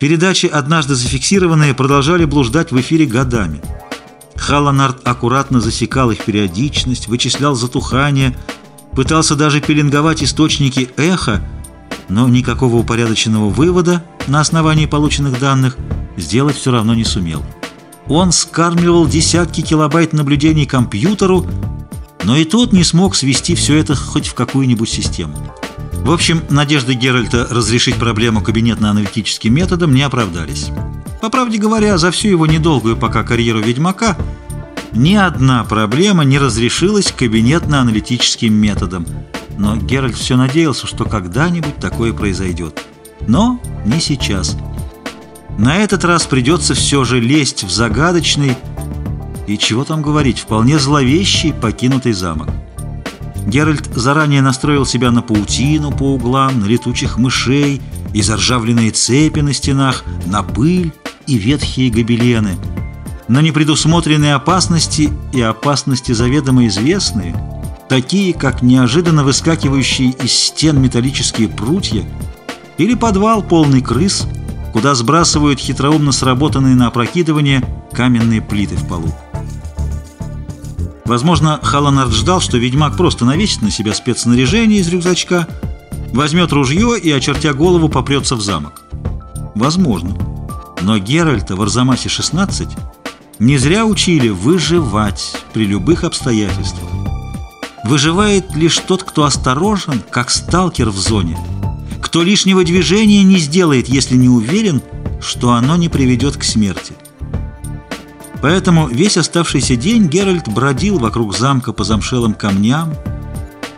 Передачи, однажды зафиксированные, продолжали блуждать в эфире годами. Халланард аккуратно засекал их периодичность, вычислял затухание, пытался даже пеленговать источники эха, но никакого упорядоченного вывода на основании полученных данных сделать все равно не сумел. Он скармливал десятки килобайт наблюдений компьютеру, но и тот не смог свести все это хоть в какую-нибудь систему. В общем, надежды Геральта разрешить проблему кабинетно-аналитическим методом не оправдались. По правде говоря, за всю его недолгую пока карьеру ведьмака ни одна проблема не разрешилась кабинетно-аналитическим методом. Но Геральт все надеялся, что когда-нибудь такое произойдет. Но не сейчас. На этот раз придется все же лезть в загадочный и, чего там говорить, вполне зловещий покинутый замок. Геральт заранее настроил себя на паутину по углам, на летучих мышей и заржавленные цепи на стенах, на пыль и ветхие гобелены, на непредусмотренные опасности и опасности заведомо известные, такие как неожиданно выскакивающие из стен металлические прутья или подвал полный крыс, куда сбрасывают хитроумно сработанные на опрокидывание каменные плиты в полу. Возможно, Халанард ждал, что ведьмак просто навесит на себя спецснаряжение из рюкзачка, возьмет ружье и, очертя голову, попрется в замок. Возможно. Но Геральта в Арзамасе-16 не зря учили выживать при любых обстоятельствах. Выживает лишь тот, кто осторожен, как сталкер в зоне, кто лишнего движения не сделает, если не уверен, что оно не приведет к смерти. Поэтому весь оставшийся день Геральт бродил вокруг замка по замшелым камням,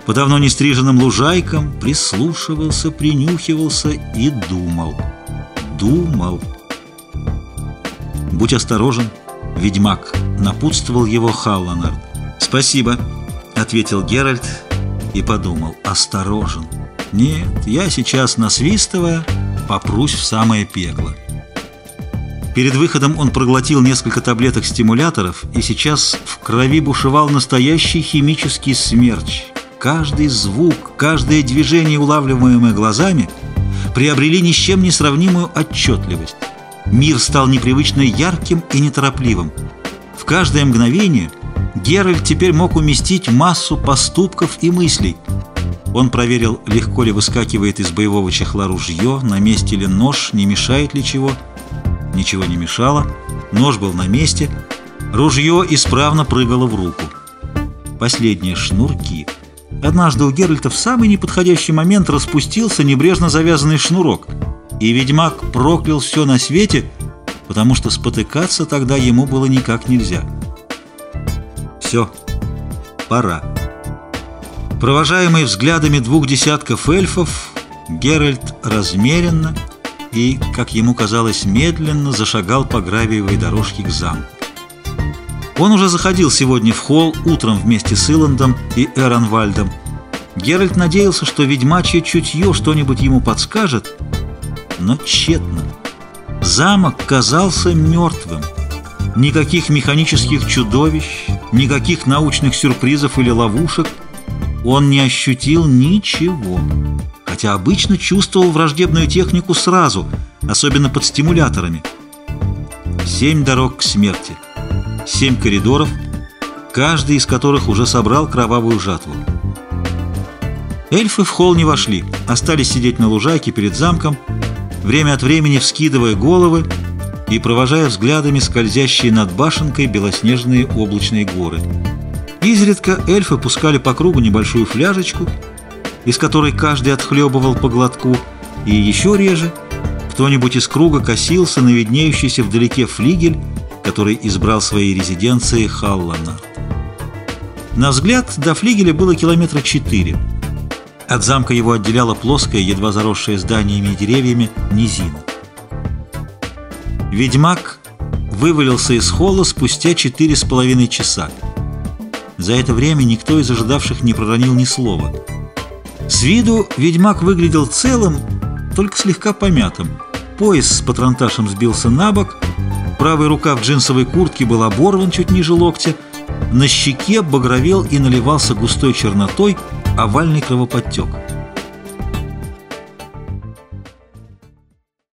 по давно не стриженным лужайкам, прислушивался, принюхивался и думал. Думал. «Будь осторожен, ведьмак», — напутствовал его Халланард. «Спасибо», — ответил Геральт и подумал. «Осторожен. Нет, я сейчас, насвистывая, попрусь в самое пекло». Перед выходом он проглотил несколько таблеток стимуляторов, и сейчас в крови бушевал настоящий химический смерч. Каждый звук, каждое движение, улавливаемое глазами, приобрели ни с чем не сравнимую отчетливость. Мир стал непривычно ярким и неторопливым. В каждое мгновение Геральт теперь мог уместить массу поступков и мыслей. Он проверил, легко ли выскакивает из боевого чехла ружье, на месте ли нож, не мешает ли чего – Ничего не мешало, нож был на месте, ружье исправно прыгало в руку. Последние шнурки. Однажды у Геральта в самый неподходящий момент распустился небрежно завязанный шнурок, и ведьмак проклял все на свете, потому что спотыкаться тогда ему было никак нельзя. Все, пора. Провожаемый взглядами двух десятков эльфов, Геральт размеренно, и, как ему казалось, медленно зашагал по гравиевой дорожке к замку. Он уже заходил сегодня в холл утром вместе с Иландом и Эронвальдом. Геральт надеялся, что ведьмачье чутье что-нибудь ему подскажет, но тщетно. Замок казался мертвым. Никаких механических чудовищ, никаких научных сюрпризов или ловушек. Он не ощутил ничего хотя обычно чувствовал враждебную технику сразу, особенно под стимуляторами. Семь дорог к смерти, семь коридоров, каждый из которых уже собрал кровавую жатву. Эльфы в холл не вошли, остались сидеть на лужайке перед замком, время от времени вскидывая головы и провожая взглядами скользящие над башенкой белоснежные облачные горы. Изредка эльфы пускали по кругу небольшую фляжечку – из которой каждый отхлебывал по глотку, и еще реже кто-нибудь из круга косился на виднеющийся вдалеке флигель, который избрал своей резиденцией Халлана. На взгляд до флигеля было километра четыре. От замка его отделяла плоская, едва заросшая зданиями и деревьями, низина. Ведьмак вывалился из холла спустя четыре с половиной часа. За это время никто из ожидавших не проронил ни слова – с виду ведьмак выглядел целым, только слегка помятым. Пояс с патронташем сбился на бок, правая рука в джинсовой куртке был оборван чуть ниже локтя, на щеке багровел и наливался густой чернотой овальный кровоподтек.